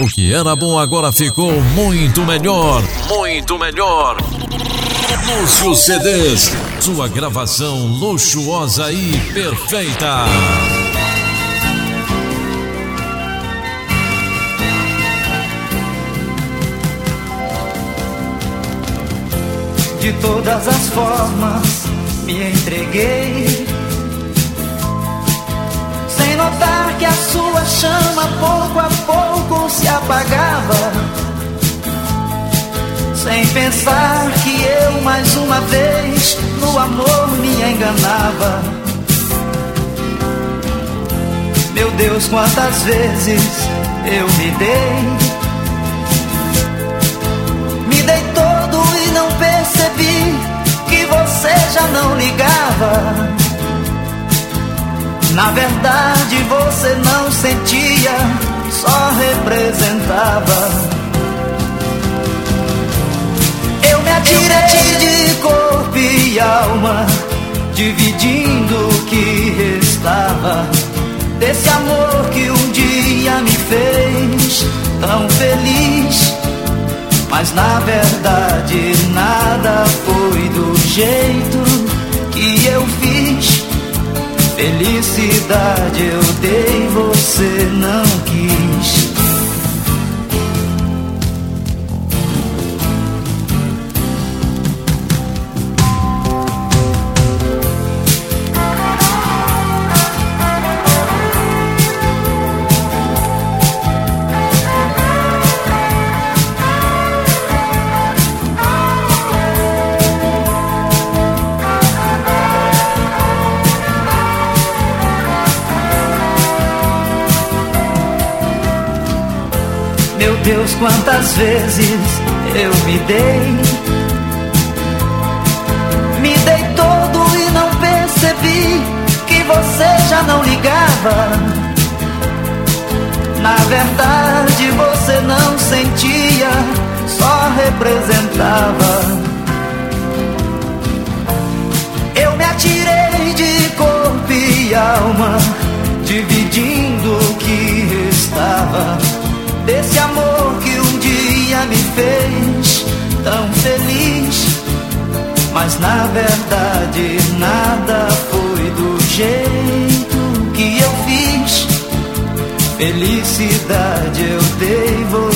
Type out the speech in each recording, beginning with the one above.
O que era bom agora ficou muito melhor. Muito melhor. Lúcio CDs. Sua gravação luxuosa e perfeita. De todas as formas me entreguei. Notar que a sua chama pouco a pouco se apagava. Sem pensar que eu mais uma vez no amor me enganava. Meu Deus, quantas vezes eu me dei. Me dei todo e não percebi que você já não ligava. Na verdade você não sentia, só representava. Eu me atirei de corpo e alma, dividindo o que restava. Desse amor que um dia me fez tão feliz. Mas na verdade nada foi do jeito que eu fiz. Felicidade eu dei, você não quis. Deus, quantas vezes eu me dei. Me dei todo e não percebi que você já não ligava. Na verdade, você não sentia, só representava. Eu me atirei de corpo e alma, dividindo o que restava me fez tão feliz. Mas na verdade nada foi do jeito que eu fiz. Felicidade eu dei, você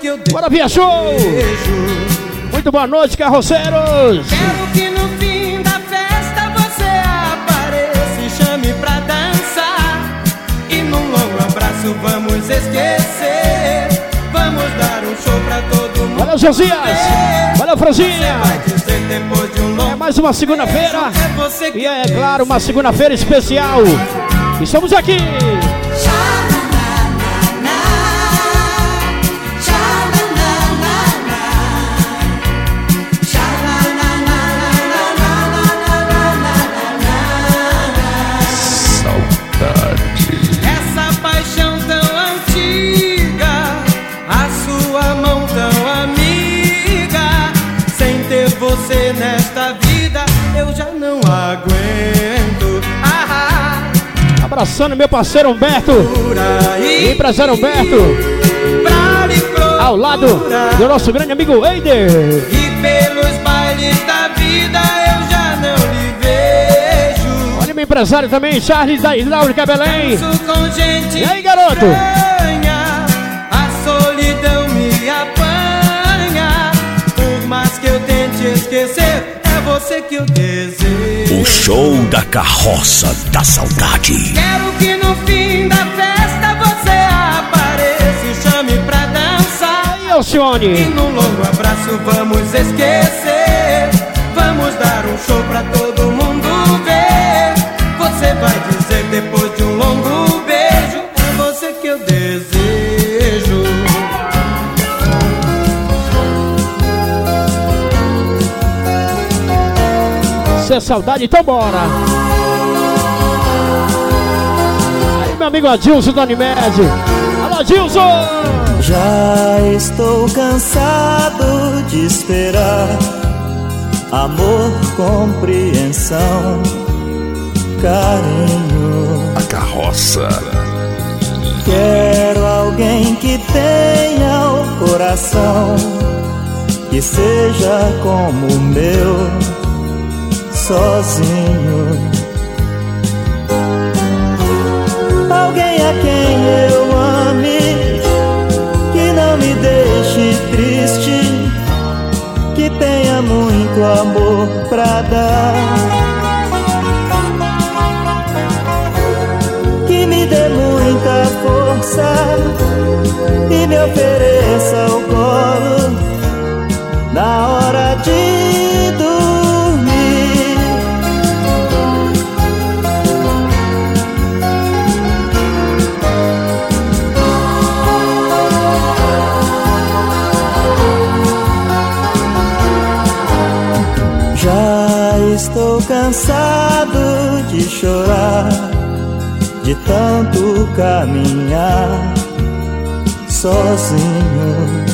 que eu Bora, Via Show! desejo Muito boa noite, carroceiros! Quero que no fim da festa você apareça e chame pra dançar. E num longo abraço vamos esquecer. Vamos dar um show pra todo mundo. Valeu, Josias! Valeu, Franzinha! Um É mais uma segunda-feira é e é claro, uma segunda-feira especial. E estamos aqui! Abraçando meu parceiro Humberto, aí, empresário Humberto, ao lado do nosso grande amigo Eider. E pelos bailes da vida eu já não lhe vejo. meu empresário também, Charles da Hidráulica Belém. E aí, garoto? A solidão me apanha. Por mais que eu tente esquecer, é você que eu desejo. O show da carroça da saudade. Quero que no fim da festa você apareça e chame pra dançar. E Alcione? E no longo abraço vamos esquecer. Vamos dar um show pra todo mundo ver. Você vai dizer depois É saudade, então bora. Aí, meu amigo Adilson do Animed. Alô, Adilson! Já estou cansado de esperar amor, compreensão, carinho. A carroça. Quero alguém que tenha o coração que seja como o meu, sozinho. Alguém a quem eu ame, que não me deixe triste, que tenha muito amor pra dar. que me dê muita força e me ofereça o colo na hora de cansado de chorar de tanto caminhar sozinho.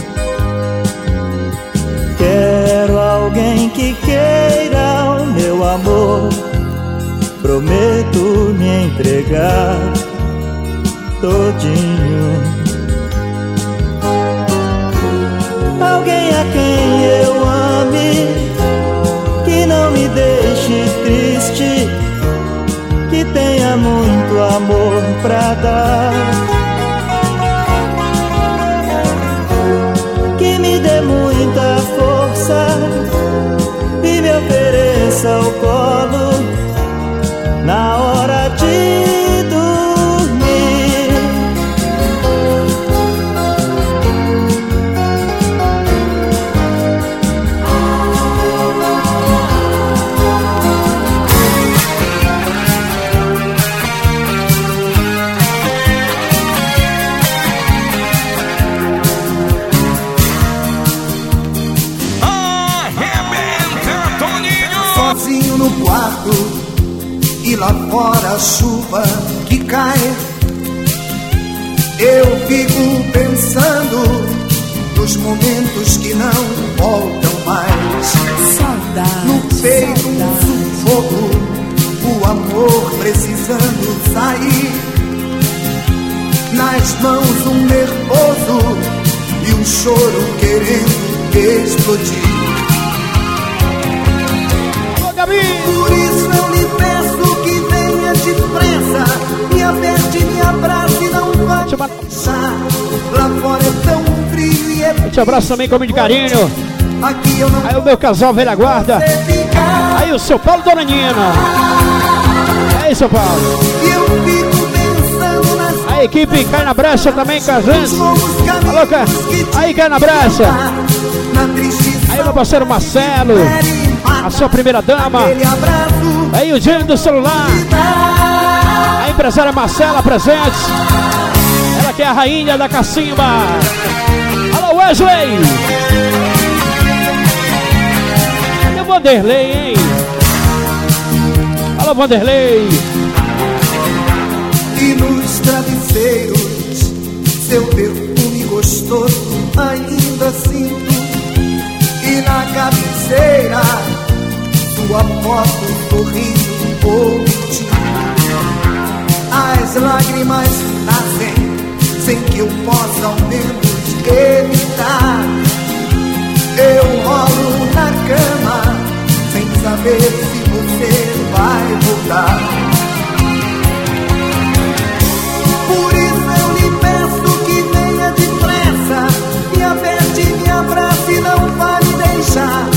Quero alguém que queira o meu amor. Prometo me entregar todinho. Alguém a quem eu ame, amor pra dar. Momentos que não voltam mais. No peito um sufoco, o amor precisando sair. Nas mãos um nervoso e um choro querendo explodir. Gabi! Por isso eu lhe peço que venha depressa, me aperte, me abrace e não vá Deixa eu Te abraço também com muito carinho. Aí o meu casal velha guarda. Aí o seu Paulo Donanina. Aí, seu Paulo. A equipe cai na brecha também com a gente. Alô, Aí cai na brecha. Aí meu parceiro Marcelo. A sua primeira dama. Aí o gênio do celular. A empresária Marcela presente. Ela que é a rainha da cacimba. Wesley. Cadê o Vanderlei, hein? Alô, Vanderlei. E nos travesseiros, seu perfume gostoso ainda sinto. E na cabeceira, sua foto sorrindo ou mentindo. As lágrimas nascem sem que eu possa ao menos evitar. Eu rolo na cama, sem saber se você vai voltar. Por isso eu lhe peço que venha depressa, me aperte, me abrace, não vá me deixar.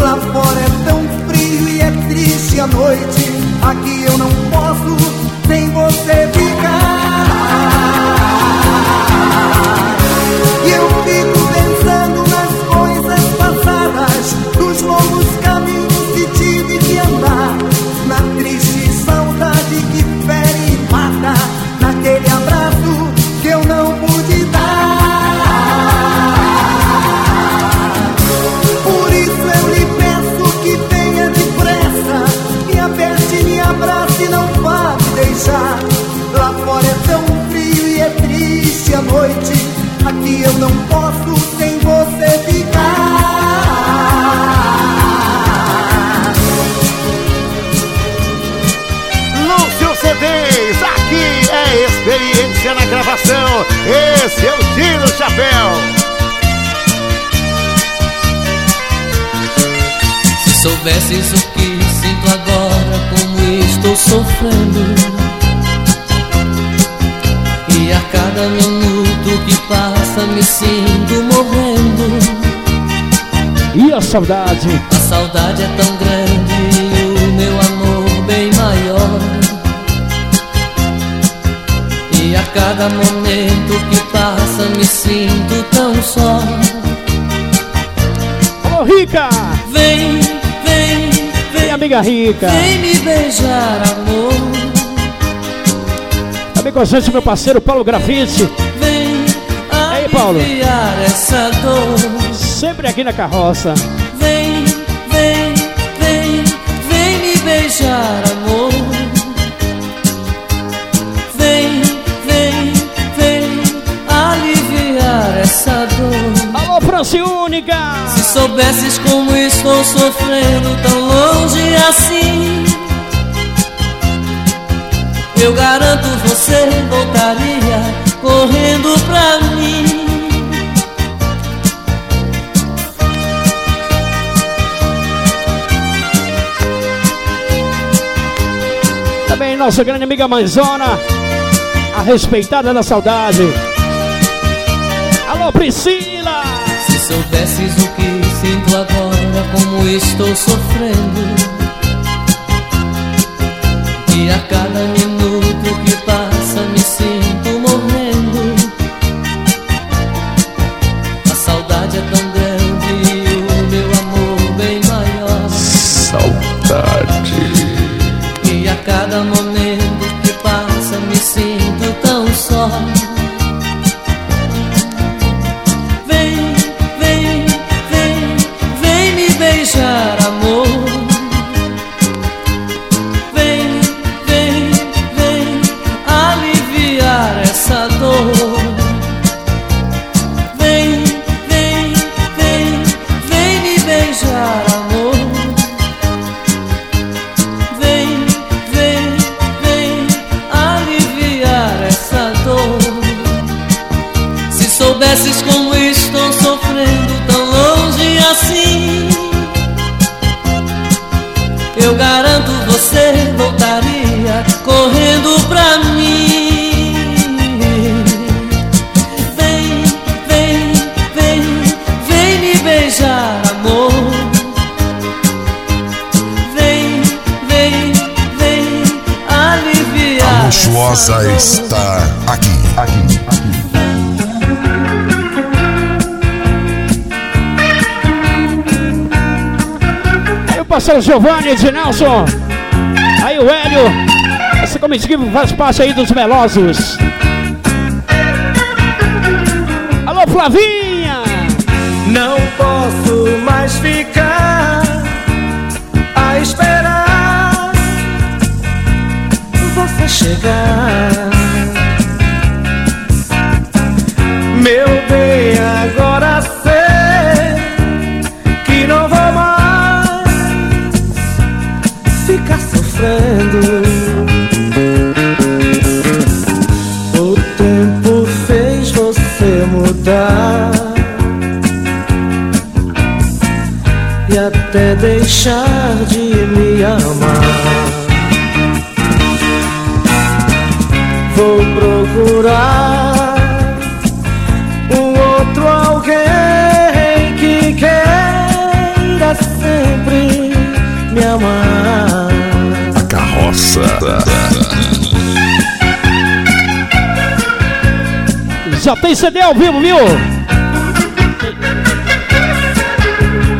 Lá fora é tão frio e é triste a noite, aqui eu não posso Aqui eu não posso sem você ficar. Lúcio CDs, aqui é experiência na gravação. Esse é eu tiro o chapéu. Se soubesses o que sinto agora, como estou sofrendo. E a cada minuto que passa me sinto morrendo. E a saudade? A saudade é tão grande e o meu amor bem maior. E a cada momento que passa me sinto tão só. Alô, Rica! Vem, vem, vem, amiga Rica! Vem me beijar, amor. Também com a gente, meu parceiro Paulo Grafite. Vem aí, Paulo. essa dor. Sempre aqui na carroça. Vem, vem, vem, vem me beijar, amor. Vem, vem, vem aliviar essa dor. Alô, Franciúnica! Se soubesses como estou sofrendo tão longe assim. Eu garanto você voltaria correndo pra mim. Também nossa grande amiga Manzona, a respeitada da saudade. Alô, Priscila! Se soubesses o que sinto agora, como estou sofrendo. E a cada minuto Giovanni de Nelson. Aí o Hélio. Essa comitiva faz parte aí dos Velosos. Alô, Flavinha! Não posso mais ficar a esperar você chegar. Já tem CD ao vivo, viu?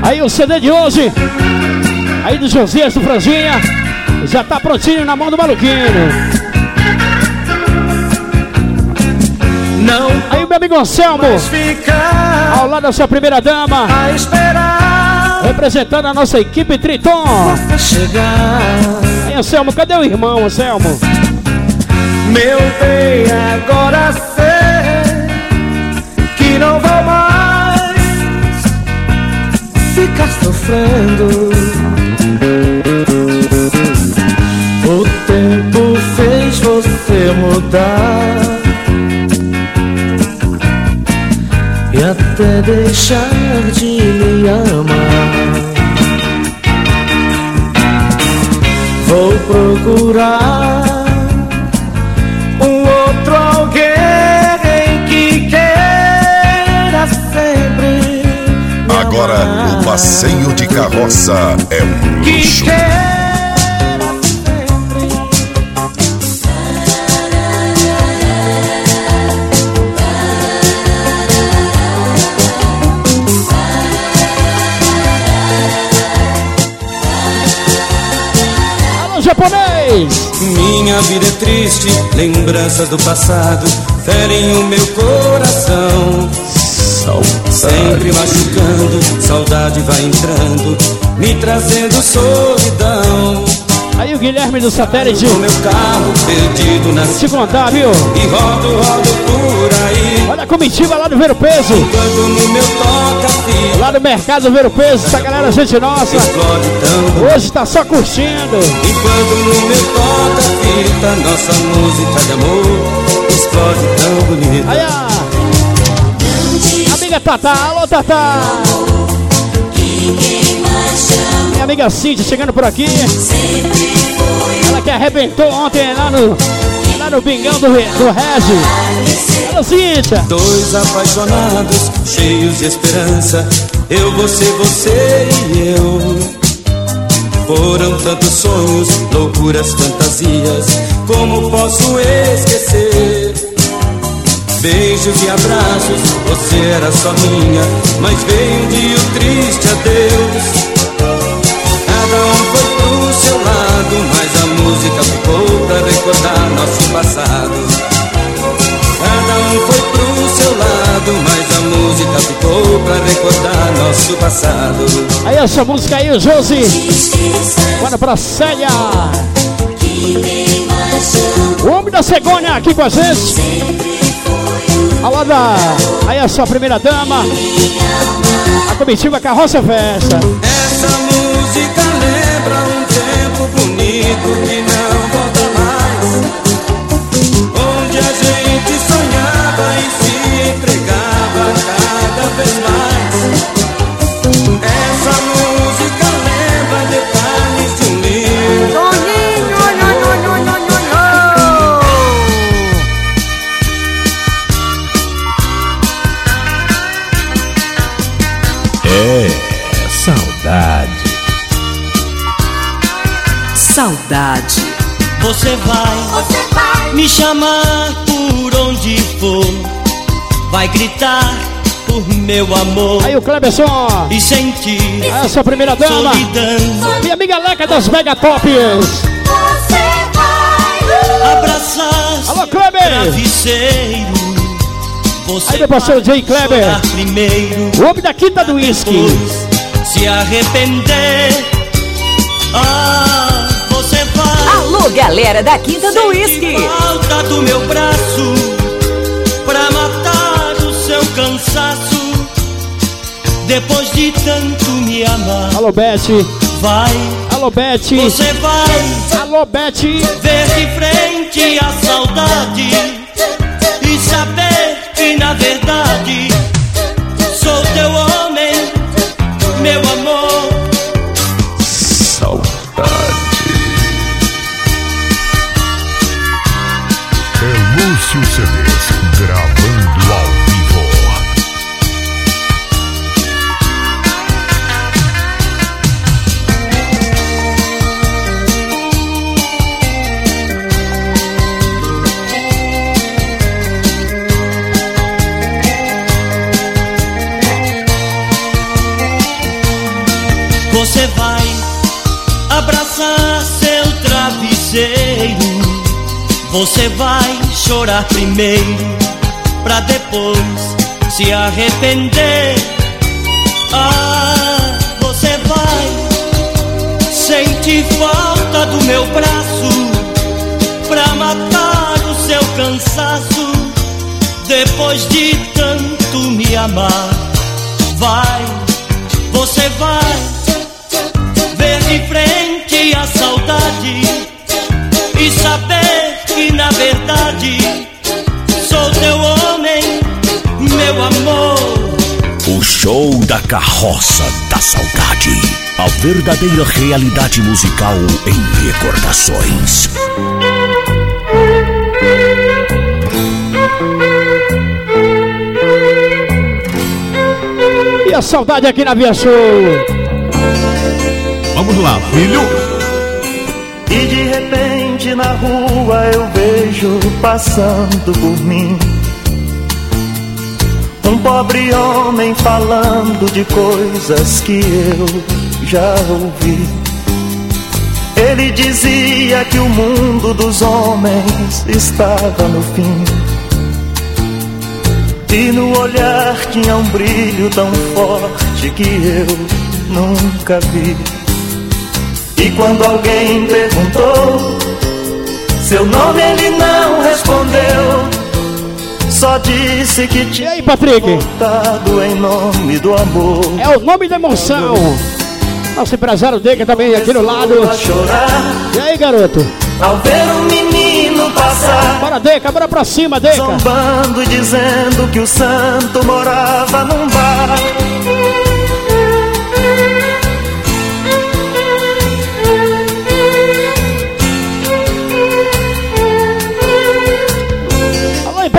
Aí o CD de hoje, aí do Josias do Franzinha, já tá prontinho na mão do maluquinho. Não Aí o meu amigo Anselmo, ao lado da sua primeira dama, a esperar representando a nossa equipe Triton. chegar. Anselmo, cadê o irmão, Anselmo? Meu bem, agora sei que não vou mais ficar sofrendo. O tempo fez você mudar e até deixar de me amar. Vou procurar um outro alguém que queira sempre. Agora o passeio de carroça é um que luxo. Minha vida é triste, lembranças do passado ferem o meu coração. Sempre machucando, saudade vai entrando, me trazendo solidão. Aí o Guilherme do satélite O meu carro perdido na se contar, viu? e rodo, rodo por aí. Olha a comitiva lá do Ver o Peso, Quando lá do Mercado Ver o Peso, essa galera, gente nossa, hoje tá só curtindo. Enquanto no meu toca-fita nossa música de amor explode tão bonita. Aí a amiga Tata, alô Tata! Minha amiga Cintia chegando por aqui. Ela que arrebentou ontem lá no, lá no Bingão do, Re- do Regi. Alô Cintia! Dois apaixonados, cheios de esperança. Eu, você, você e eu. Foram tantos sonhos, loucuras, fantasias. Como posso esquecer? Beijos e abraços, você era só minha. Mas veio um dia o triste adeus. Cada um foi pro seu lado, mas música ficou pra recordar nosso passado. Cada um foi pro seu lado, mas a música ficou pra recordar nosso passado. Aí essa música aí, Josi. Bora pra Célia. O homem da cegonha aqui com a gente. Lado da. Aí a sua primeira dama. A comitiva Carroça Festa. Essa música sonhava e se Saudade. Você vai, me chamar por onde for, vai gritar por meu amor Aí o Cleberson. e sentir Aí a sua primeira dama. solidão. Minha amiga Leca das Mega Tops. Abraçar Alô, seu Kleber. travesseiro. Você Aí meu parceiro vai Jay Kleber. primeiro, O homem da quinta do uísque. depois se arrepender. Ah, você vai. Alô, galera da Quinta do Whisky. Falta do meu braço pra matar o seu cansaço. Depois de tanto me amar, Alô, Beth. vai, Alô, Beth. você vai Alô, Beth. ver de frente a saudade e saber que na verdade sou teu homem, meu amor. Gravando. Você vai abraçar seu travesseiro. Você vai chorar primeiro, pra depois se arrepender. Ah, você vai sentir falta do meu braço pra matar o seu cansaço. Depois de tanto me amar, vai, você vai ver de frente a saudade e saber verdade sou teu homem, meu amor. O show da carroça da saudade. A verdadeira realidade musical em recordações. E a saudade aqui na Via Show. Vamos lá, filho. E de repente na rua eu vejo passando por mim um pobre homem falando de coisas que eu já ouvi. Ele dizia que o mundo dos homens estava no fim. E no olhar tinha um brilho tão forte que eu nunca vi. E quando alguém perguntou seu nome, ele não respondeu. Só disse que tinha aí, Patrick? voltado em nome do amor. É o nome da emoção. Nosso empresário Deca também aqui do lado. E aí, garoto? ao ver um menino passar. Bora, Deca, bora pra cima, Deca. Zombando e dizendo que o santo morava num bar.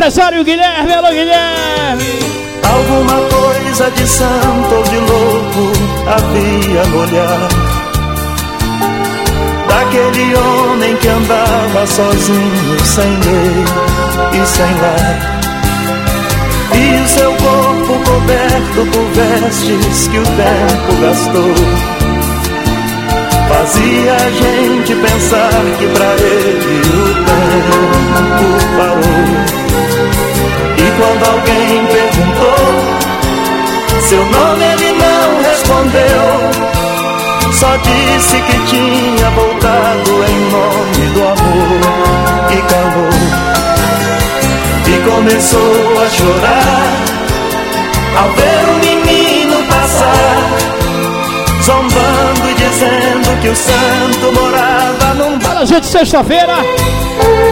Alô, empresário Guilherme, alô, Guilherme. Alguma coisa de santo ou de louco havia no olhar Daquele homem que andava sozinho, sem lei e sem lar E o seu corpo coberto por vestes que o tempo gastou. Fazia a gente pensar que pra ele o tempo parou e quando alguém perguntou seu nome, ele não respondeu. Só disse que tinha voltado em nome do amor e calou. E começou a chorar ao ver o menino passar, zombando que o santo morava num. Fala, gente, sexta-feira.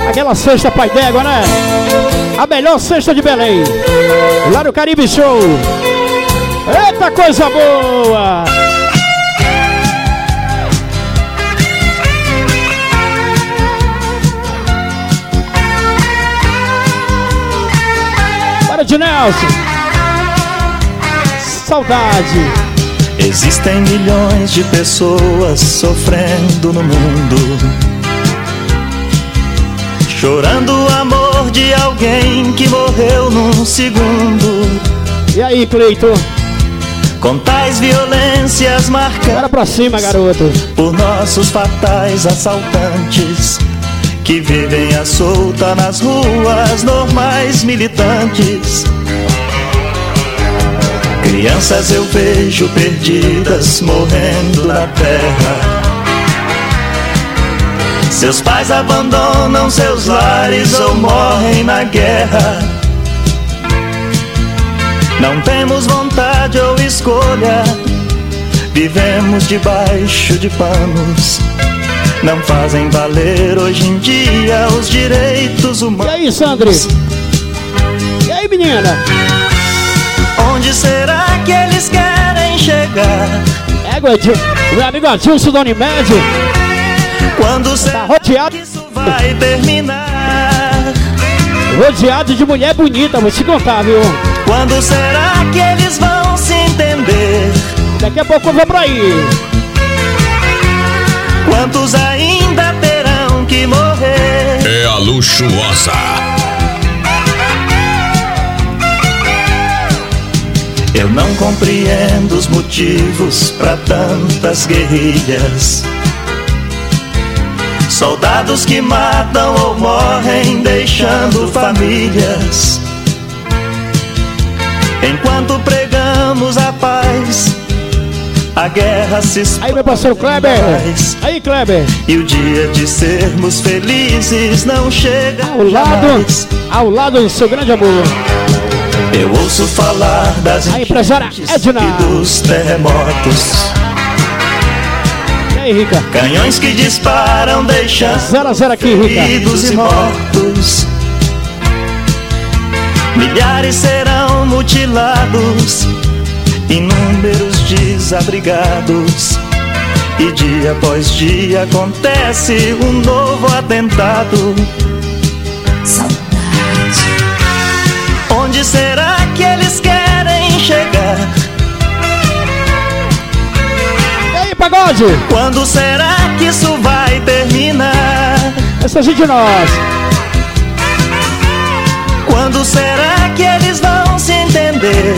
Aquela sexta pai d'égua, né? A melhor sexta de Belém. Lá no Caribe Show. Eita coisa boa! Para de Nelson. Saudade. Existem milhões de pessoas sofrendo no mundo, chorando o amor de alguém que morreu num segundo. E aí, Cleito? Com tais violências Bora marcadas pra cima, garoto. por nossos fatais assaltantes que vivem à solta nas ruas normais militantes. Crianças eu vejo perdidas morrendo na terra. Seus pais abandonam seus lares ou morrem na guerra. Não temos vontade ou escolha, vivemos debaixo de panos. Não fazem valer hoje em dia os direitos E humanos. aí, Sandri? E aí, menina? Onde será que eles querem chegar? Égua, Adil- meu amigo Adilson da Unimed. Quando será rodeado. que isso vai terminar? Rodeado de mulher bonita, vou te contar, viu? Quando será que eles vão se entender? Daqui a pouco eu vou pra aí. Quantos ainda terão que morrer? É a luxuosa. Eu não compreendo os motivos para tantas guerrilhas. Soldados que matam ou morrem deixando famílias. Enquanto pregamos a paz, a guerra se Aí, meu parceiro Kleber. mais. Aí, Kleber. E o dia de sermos felizes não chega Ao lado, jamais. ao lado do seu grande amor. Eu ouço falar das A empresária Edna. e dos terremotos. E aí, Rica? Canhões que disparam deixando Zero zero aqui, Rica. feridos e mortos. Milhares serão mutilados inúmeros desabrigados. E dia após dia acontece um novo atentado. Será que eles querem chegar? E aí, pagode? Quando será que isso vai terminar? Essa gente de nós. Quando será que eles vão se entender?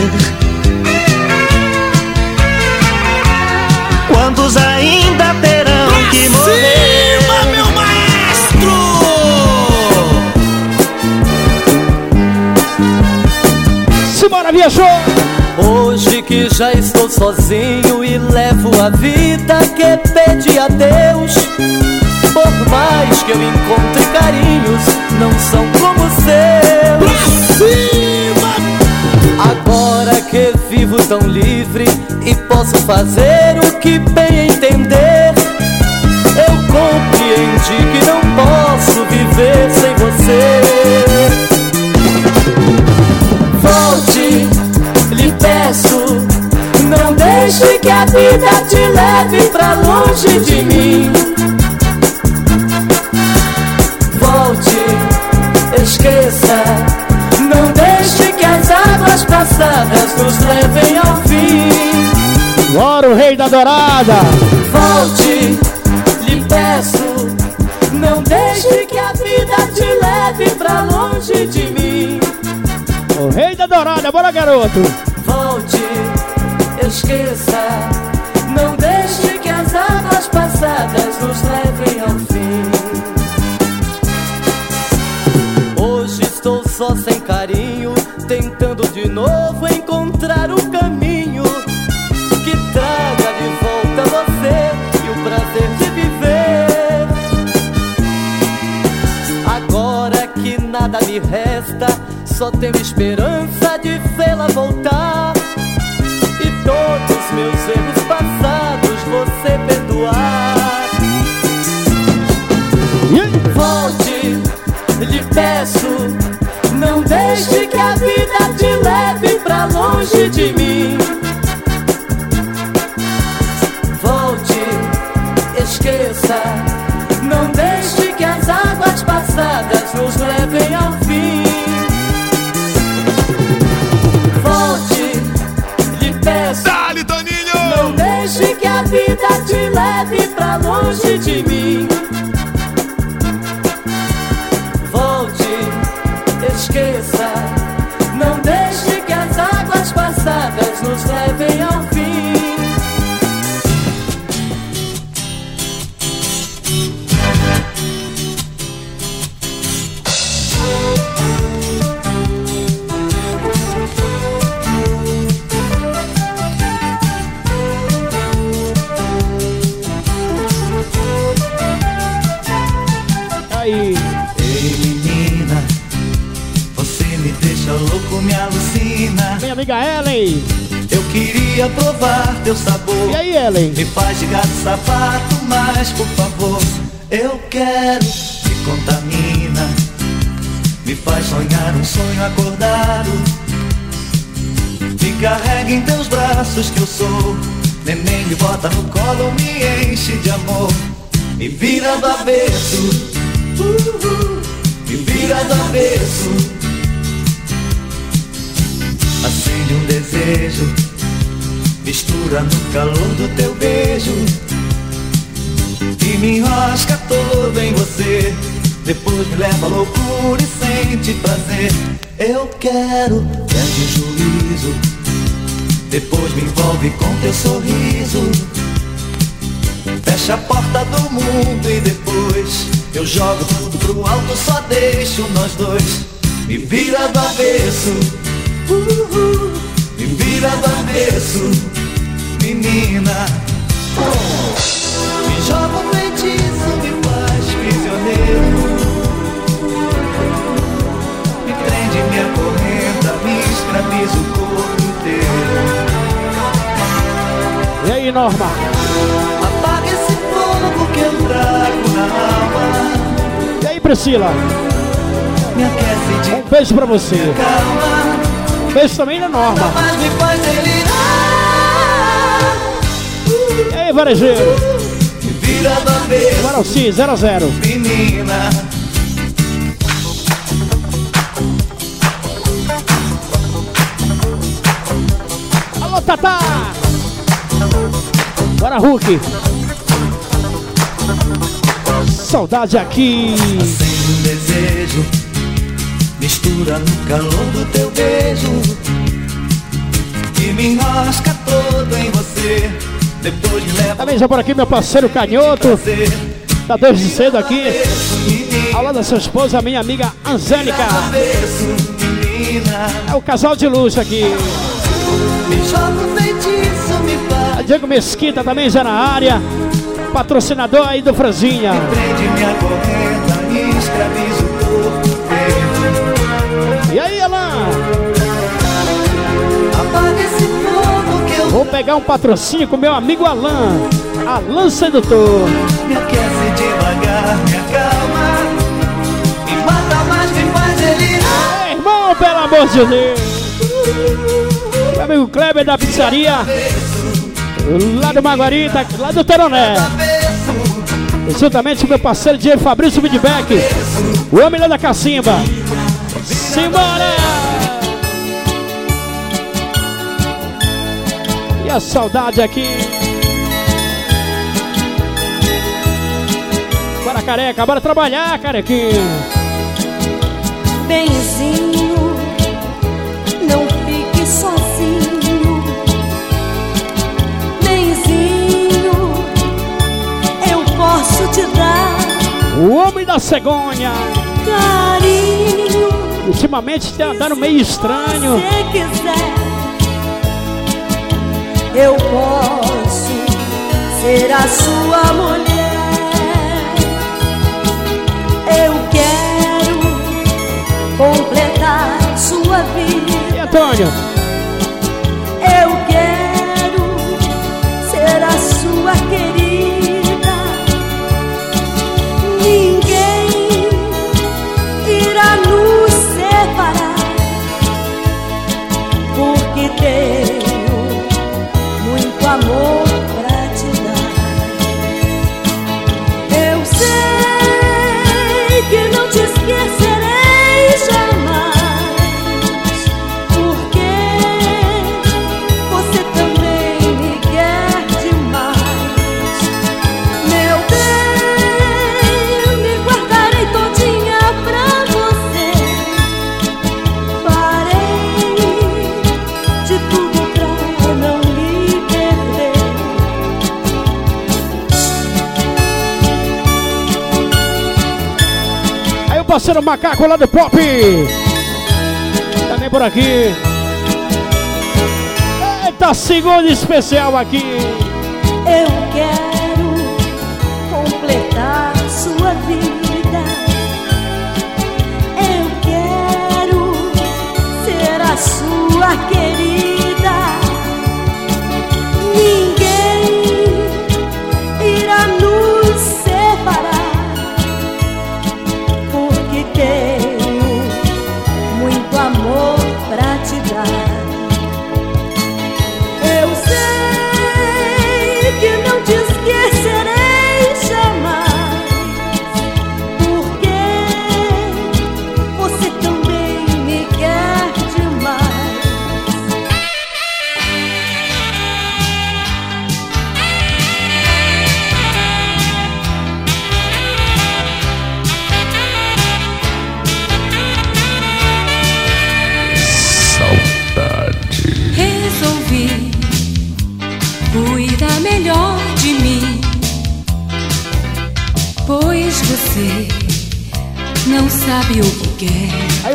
Simbora, viajou! Hoje que já estou sozinho e levo a vida que pedi a Deus. Por mais que eu encontre carinhos, não são como os seus. Agora que vivo tão livre e posso fazer o que bem entender, vida te leve pra longe de mim. Volte, esqueça, não deixe que as águas passadas nos levem ao fim. Bora, o rei da dourada! Volte, lhe peço, não deixe que a vida te leve pra longe de mim. O rei da dourada, bora, garoto! Volte, esqueça, passadas nos levem ao fim. Hoje estou só sem carinho, tentando de novo encontrar o caminho que traga de volta você e o prazer de viver. Agora que nada me resta, só tenho esperança de vê-la voltar. E todos Volte, lhe peço, não deixe que a vida te leve pra longe de mim. Volte, esqueça, não deixe que as águas passadas nos levem ao fim. Queria provar teu sabor. E aí, Ellen? Me faz de gato sapato, mas por favor, eu quero. Me contamina, me faz sonhar um sonho acordado. Me carrega em teus braços que eu sou. Neném me bota no colo, me enche de amor. Me vira do avesso, me vira do avesso. Acende um desejo, mistura no calor do teu beijo. E me enrosca todo em você. Depois me leva à loucura e sente prazer. Eu quero, perde o juízo. Depois me envolve com teu sorriso. Fecha a porta do mundo e depois eu jogo tudo pro alto, só deixo nós dois. Me vira do avesso, uhul, me vira do avesso, menina. Me joga um feitiço, me faz prisioneiro. Me prende, me acorrenta, me escraviza o corpo inteiro. E aí, Norma? Apaga esse fogo que eu trago na alma. E aí, Priscila? Me aquece de Um beijo pra você. calma. Beijo também na Norma. Mas me faz. Varejeiro. Vira Agora o Si, 0 a 0 menina. Alô, Tatá! Bora, Hulk! Saudade aqui! Acende um desejo, mistura no calor do teu beijo. E me enrosca todo em você. Depois me leva Também já por aqui meu parceiro Canhoto. Tá desde cedo aqui. Ao lado da sua esposa, minha amiga Angélica. É o casal de luxo aqui. Me me A. Diego Mesquita também já na área. Patrocinador aí do Franzinha. Prende pegar um patrocínio com meu amigo Alan. Alan Sedutor. me aquece devagar, me acalma. Me mata, mas me faz delirar. Ei, irmão, pelo amor de Deus. Meu amigo Kleber da pizzaria. Lá do Maguarita, lá do Teroné. Juntamente com meu parceiro Diego Fabrício Midback. O homem lá da Cacimba. Simbora! E a saudade aqui. Bora careca, bora trabalhar, carequinha. Benzinho, não fique sozinho. Benzinho, eu posso te dar O homem da cegonha. carinho. Ultimamente tá andando meio estranho. Se quiser, eu posso ser a sua mulher. Eu quero completar sua vida. E Antônio? Eu quero ser a sua querida. Ninguém irá nos separar, porque muito amor parceiro macaco lá do pop. Também por aqui. Eita, segundo especial aqui. Eu quero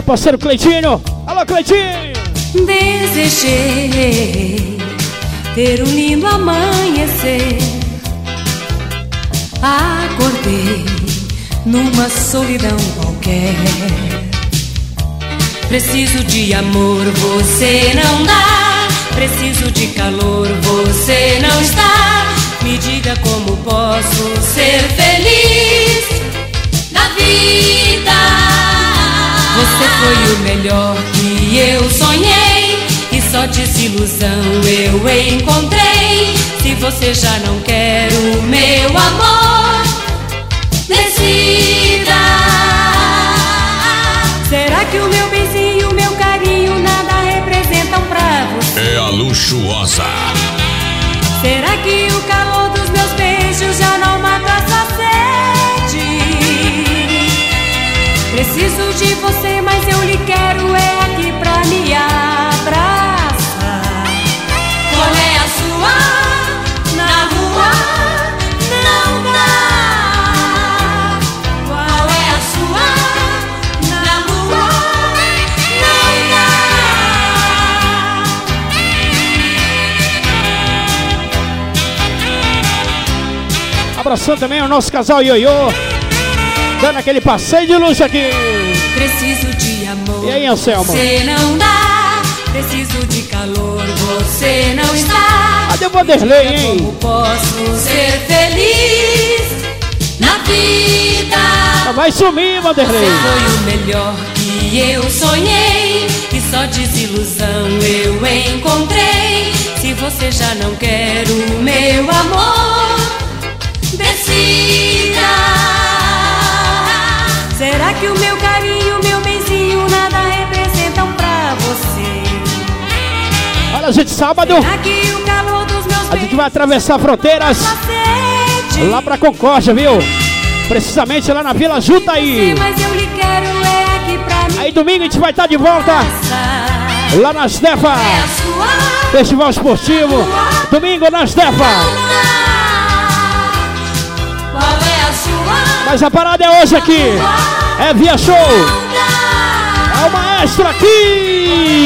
parceiro Cleitinho. Alô, Cleitinho. Desejei ter um lindo amanhecer. Acordei numa solidão qualquer. Preciso de amor, você não dá. Preciso de calor, você não está. Me diga como posso ser feliz na vida. Você foi o melhor que eu sonhei. E só desilusão eu encontrei. Se você já não quer o meu amor, de você, mas eu lhe quero é aqui pra me abraçar. Qual é a sua? Na rua não dá. Qual é a sua? Na rua não dá. Abraçando também o nosso casal Ioiô. Dando aquele passeio de luz aqui. Preciso de amor. E aí, Anselmo? Você não dá. Preciso de calor. Você não está. Cadê o Vanderlei, hein? Como posso ser feliz na vida? Vai sumir, Vanderlei. Você foi o melhor que eu sonhei. E só desilusão eu encontrei. Se você já não quer o meu amor, decida. Será que o meu carinho, meu benzinho nada representam pra você? Olha, gente, sábado Será que o calor dos meus a gente vai atravessar fronteiras lá pra Concórdia, viu? Precisamente lá na Vila Jutaí. É. Aí domingo a gente vai estar de volta lá na Stefa. É Festival Esportivo. Domingo na Stefa. Mas a parada é hoje aqui. É via show. É o maestro aqui.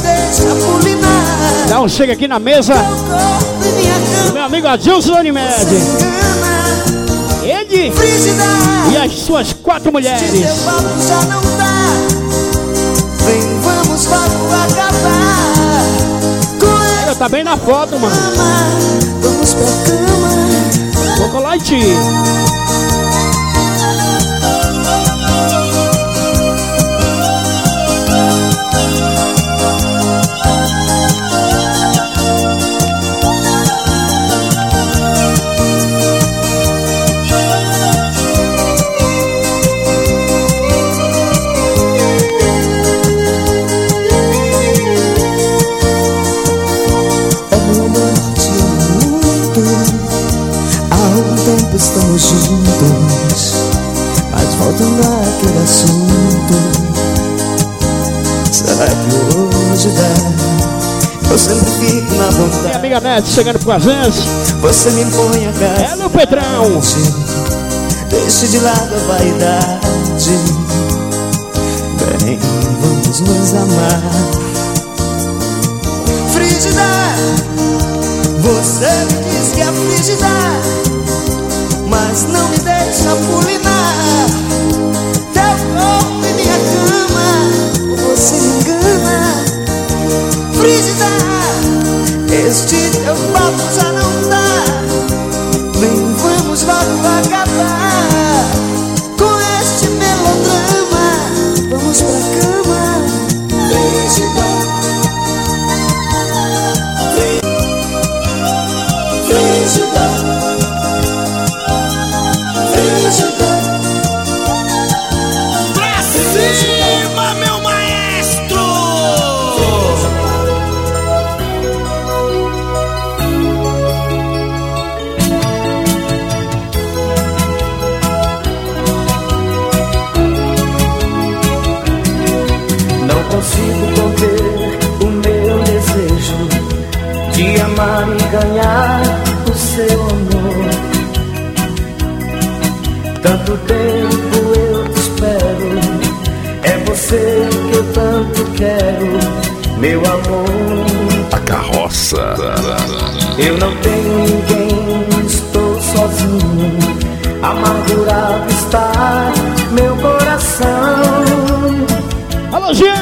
Deixa pulinar Dá um chega aqui na mesa. Meu amigo Adilson Animed. Ele e as suas quatro mulheres. Vem, vamos logo acabar Ela tá bem na foto, mano. Vamos pra cama Chocolate. Chegando com a gente. Você me impõe a casa Ela e o Pedrão. Deixe de lado a vaidade Vem, vamos nos amar Frígida Você me diz que é frígida Mas não me deixa pulinar meu amor. A carroça. Eu não tenho ninguém, estou sozinho. Amargurado está meu coração. Alô, Jean!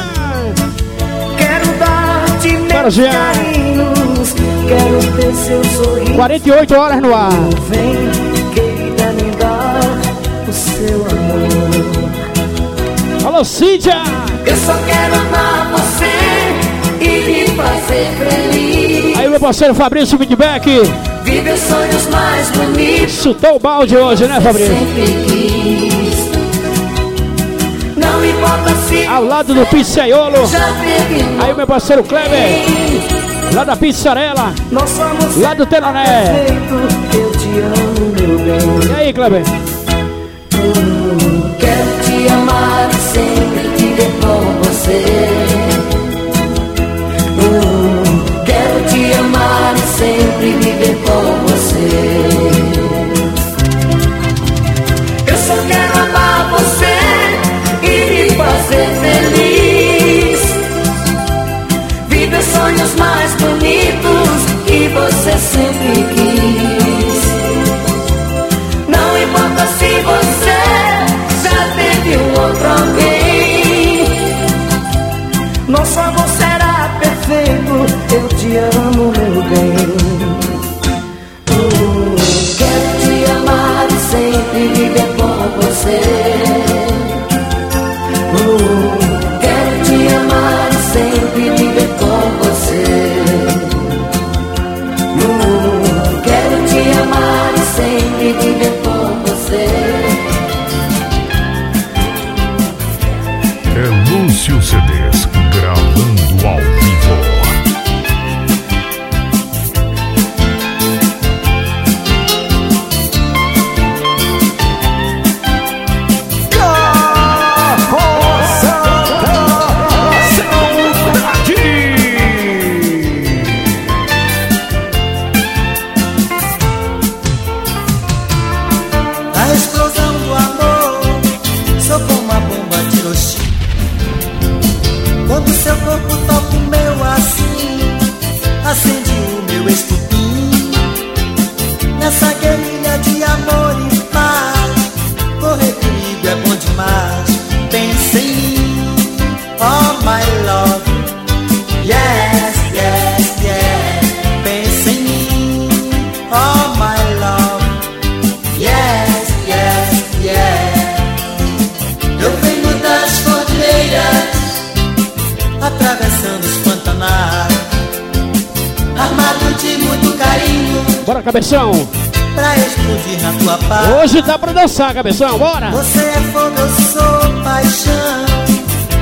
Quero dar-te meus Jean. carinhos, quero ter seu sorriso. 48 horas no ar. Vem, queira me dar o seu amor. Alô, Cíntia! Eu só quero amar você feliz. Aí, meu parceiro Fabrício Feedback. Viver sonhos mais bonitos. Chutou o balde hoje, né, Fabrício? Não importa se Ao lado do Pizzaiolo. Aí, meu parceiro Kleber. Lá da Pizzarela. Lá do perfeito. Eu te amo, meu bem. E aí, Kleber? Quero te amar dançar, cabeção. Bora. Você é fogo, eu sou paixão,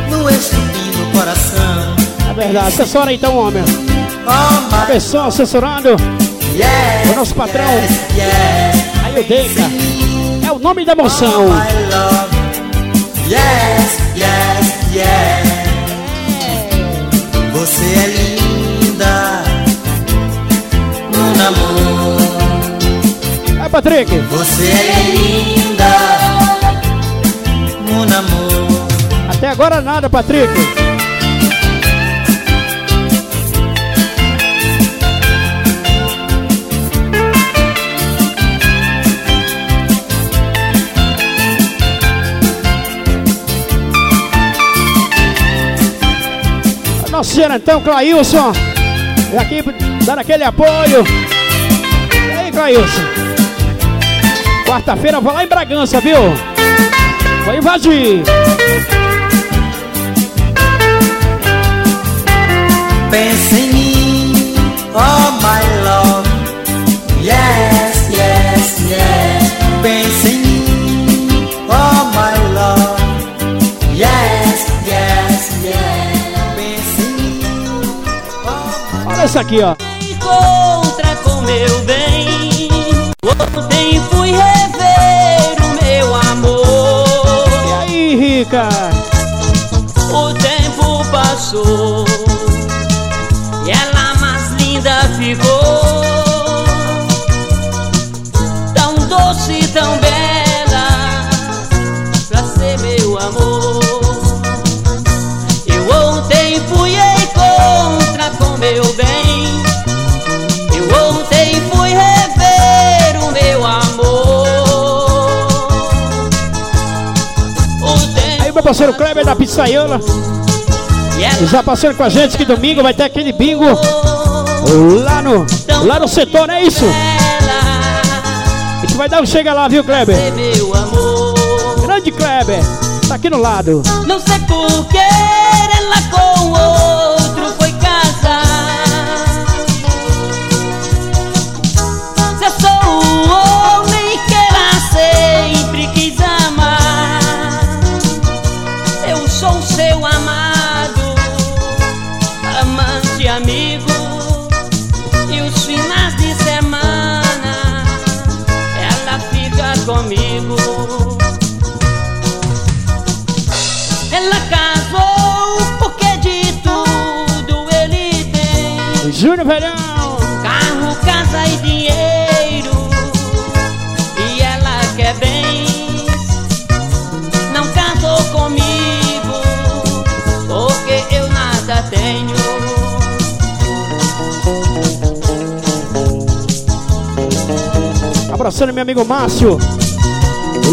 no estupim do coração. É verdade. Assessora então, homem. Oh Cabeção assessorando. yes, O nosso patrão. yes, yes. Aí o Deca. É o nome da emoção. Oh yes, yes, yes. Você é linda, mon amor. Patrick. Você é linda, mon amor. Até agora nada, Patrick. Nosso gerentão Clailson. E aqui dando aquele apoio. E aí, Clailson? Quarta-feira vou lá em Bragança, viu? Vou invadir. Pensa em mim, oh my love. Yes, yes, yes. Pensa em mim, oh my love. Yes, yes, yes. Pensa em mim, oh Olha isso aqui, ó. Encontra com meu bem. Ontem fui rever o meu amor. E aí, Rica? O tempo passou e ela mais linda ficou. Tão doce, tão bem. Parceiro Kleber da Pizzaiola. Já passando com a gente que domingo vai ter aquele bingo lá no, lá no setor, é isso? A gente vai dar um chega lá, viu, Kleber? Grande Kleber, tá aqui no lado. Não sei por que ela com comigo. Ela casou porque de tudo ele tem Júnior Verão. Carro, casa e dinheiro E ela quer bens Não casou comigo Porque eu nada tenho Abraçando meu amigo Márcio.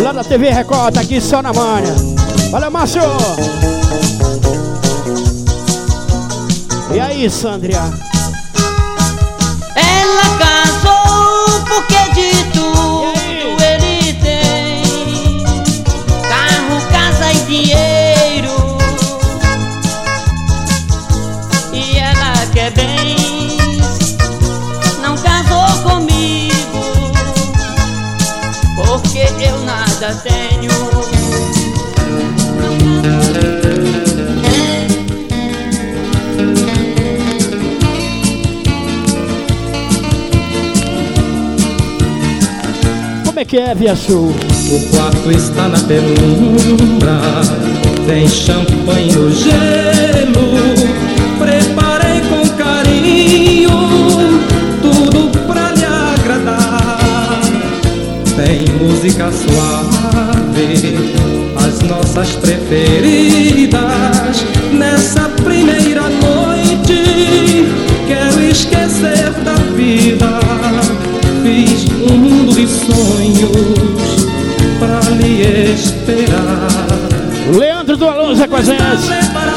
Lá da TV Record, tá aqui só na manha. Valeu, Márcio! E aí, Sandria? Como é Viaçu? O quarto está na penumbra, tem champanhe no gelo. Preparei com carinho tudo pra lhe agradar. Tem música suave, as nossas preferidas. Nessa primeira noite, quero esquecer da vida. Sonhos pra lhe esperar. Leandro do Alonso é com a gente.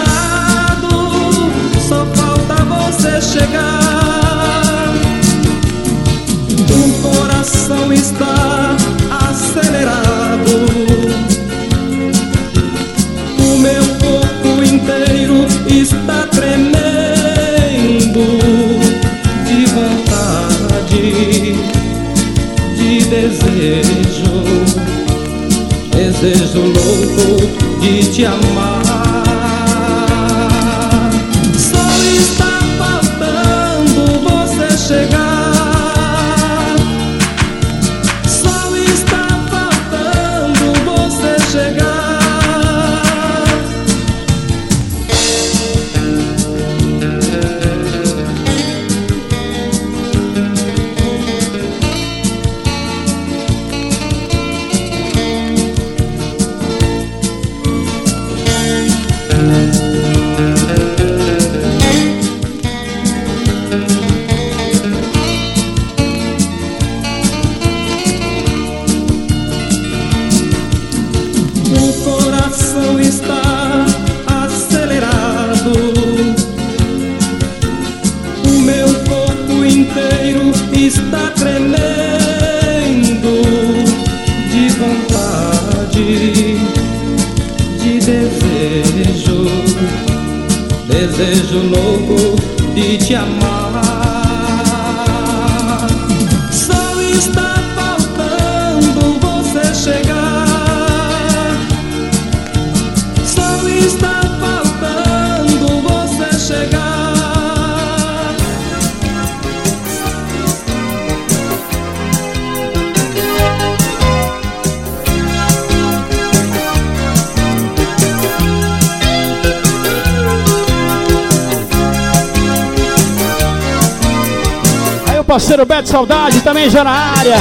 Parceiro Beto Saudade também já na área.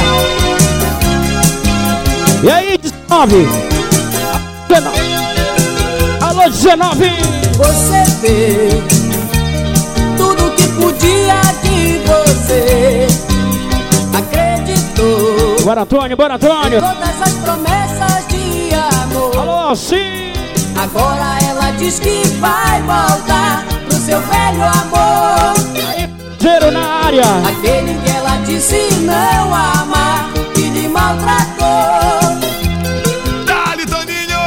E aí, 19? 19. Alô, 19! Você vê tudo que podia de você. Acreditou Bora, Antônio, bora, Antônio! todas as promessas de amor. Alô, sim! Agora ela diz que vai voltar pro seu velho amor. Zero na área. Aquele que ela disse não amar, que lhe maltratou. Dale, Toninho!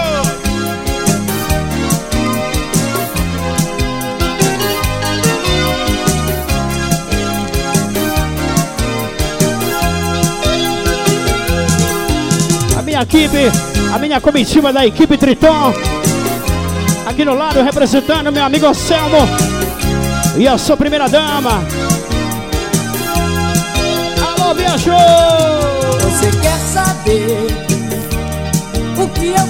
A minha equipe, a minha comitiva da equipe Triton. Aqui no lado representando meu amigo Selmo e a sua primeira dama. Alô, viajou! Você quer saber o que eu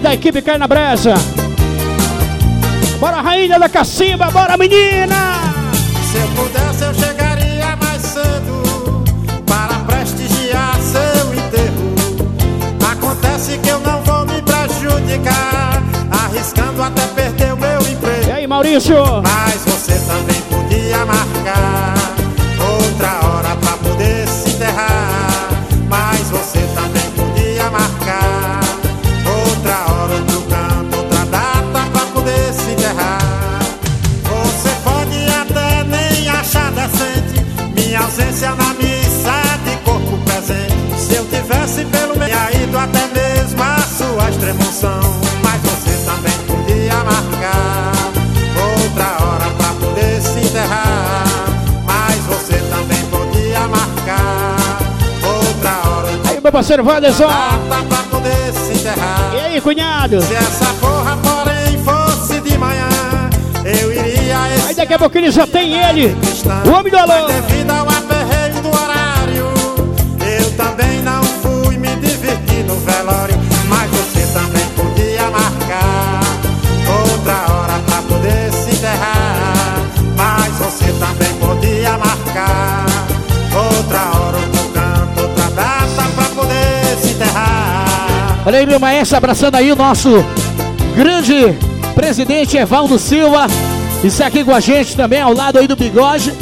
da equipe Cai na Brecha. Bora, rainha da cacimba, bora, menina! Se eu pudesse, eu chegaria mais cedo para prestigiar seu enterro. Acontece que eu não vou me prejudicar, arriscando até perder o meu emprego. E aí, Maurício? Mas você também podia marcar outra hora pra poder se enterrar. Mas você também minha ausência na missa de corpo presente. Se eu tivesse pelo menos ido até mesmo a sua extremoção. Mas você também podia marcar outra hora pra poder se enterrar. Mas você também podia marcar outra hora. Aí, meu parceiro Wanderson. Pra poder se enterrar. E aí, cunhado? Se essa porra, porém, daqui a pouquinho já tem ele, o homem do alô. devido ao aperreio do horário, eu também não fui me divertir no velório. Mas você também podia marcar outra hora pra poder se enterrar. Mas você também podia marcar outra hora, outro canto, outra data pra poder se enterrar. Olha aí, meu maestro, abraçando aí o nosso grande presidente Evaldo Silva. Isso aqui com a gente também, ao lado aí do Bigode.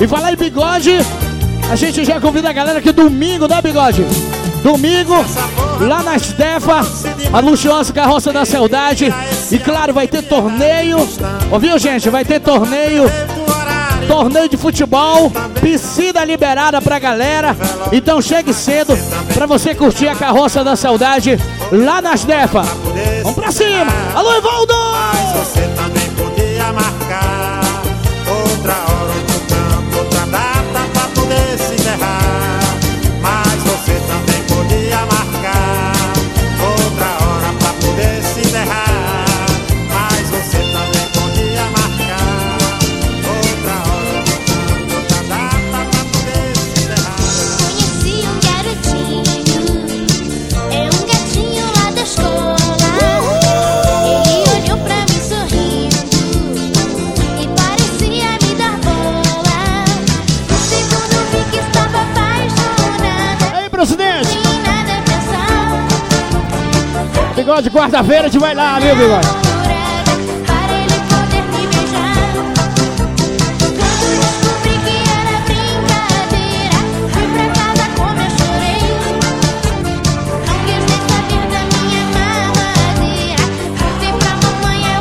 E falar em Bigode, a gente já convida a galera que domingo, né, Bigode? Domingo, lá na Estefa, a luxuosa carroça da saudade. E claro, vai ter torneio. Ouviu, gente? Vai ter torneio. Torneio de futebol, piscina liberada pra galera. Então chegue cedo pra você curtir a carroça da saudade lá na Estefa. Vamos pra cima! Alô, Evaldo! Podia marcar outra hora, outro canto, outra data pra poder se enterrar.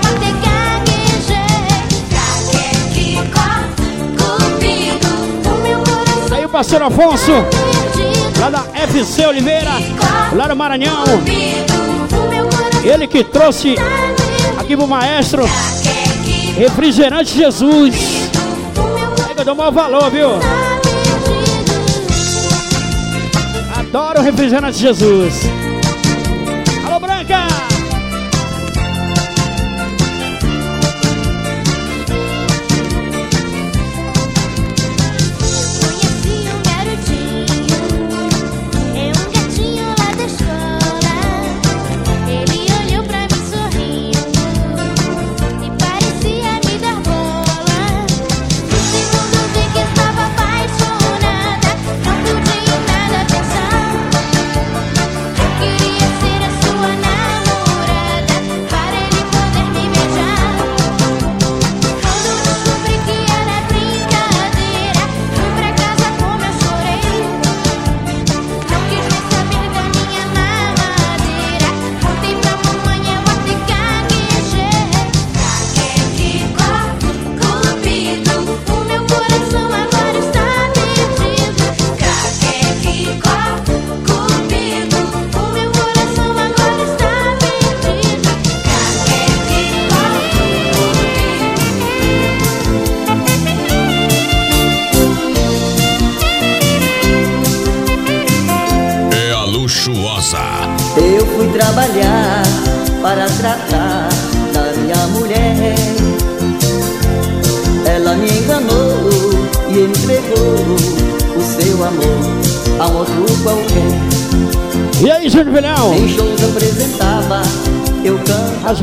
Até gaguejei. Ficou comigo o meu coração Aí o parceiro Afonso, lá da FC Oliveira, lá do Maranhão. Ele que trouxe aqui pro maestro refrigerante Jesus. Eu dou maior valor, viu? Adoro o refrigerante Jesus.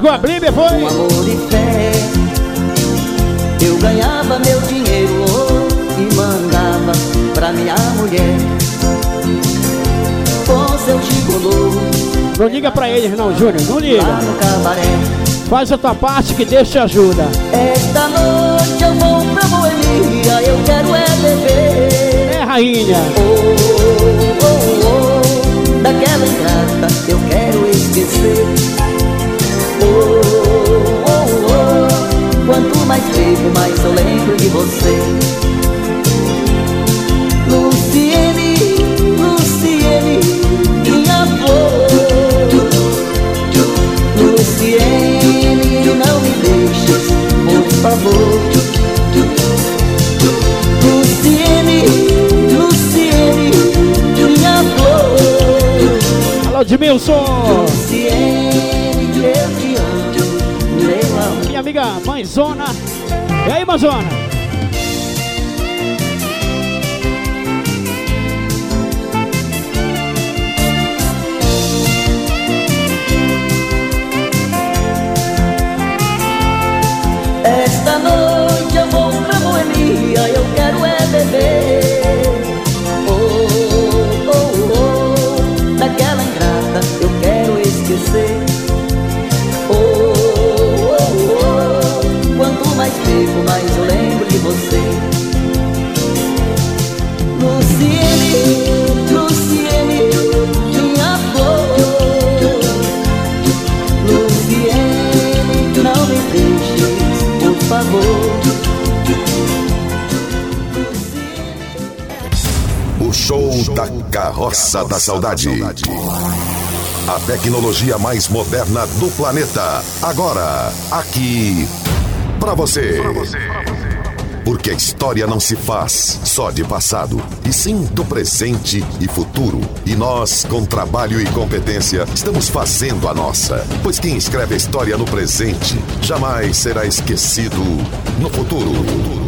Cantava. Rasgou a Bíblia, foi? Com amor e fé. Eu ganhava meu dinheiro oh, e mandava pra minha mulher. Com seu gigolô Não liga pra eles não, Júnior, não liga. lá no cabaré. Faz a tua parte que Deus te ajuda. Esta noite eu vou pra boemia, eu quero é beber. É, rainha. Oh, oh, oh, daquela ingrata eu quero Saudade. A tecnologia mais moderna do planeta. Agora, aqui, pra você. Porque a história não se faz só de passado, e sim do presente e futuro. E nós, com trabalho e competência, estamos fazendo a nossa. Pois quem escreve a história no presente jamais será esquecido no futuro.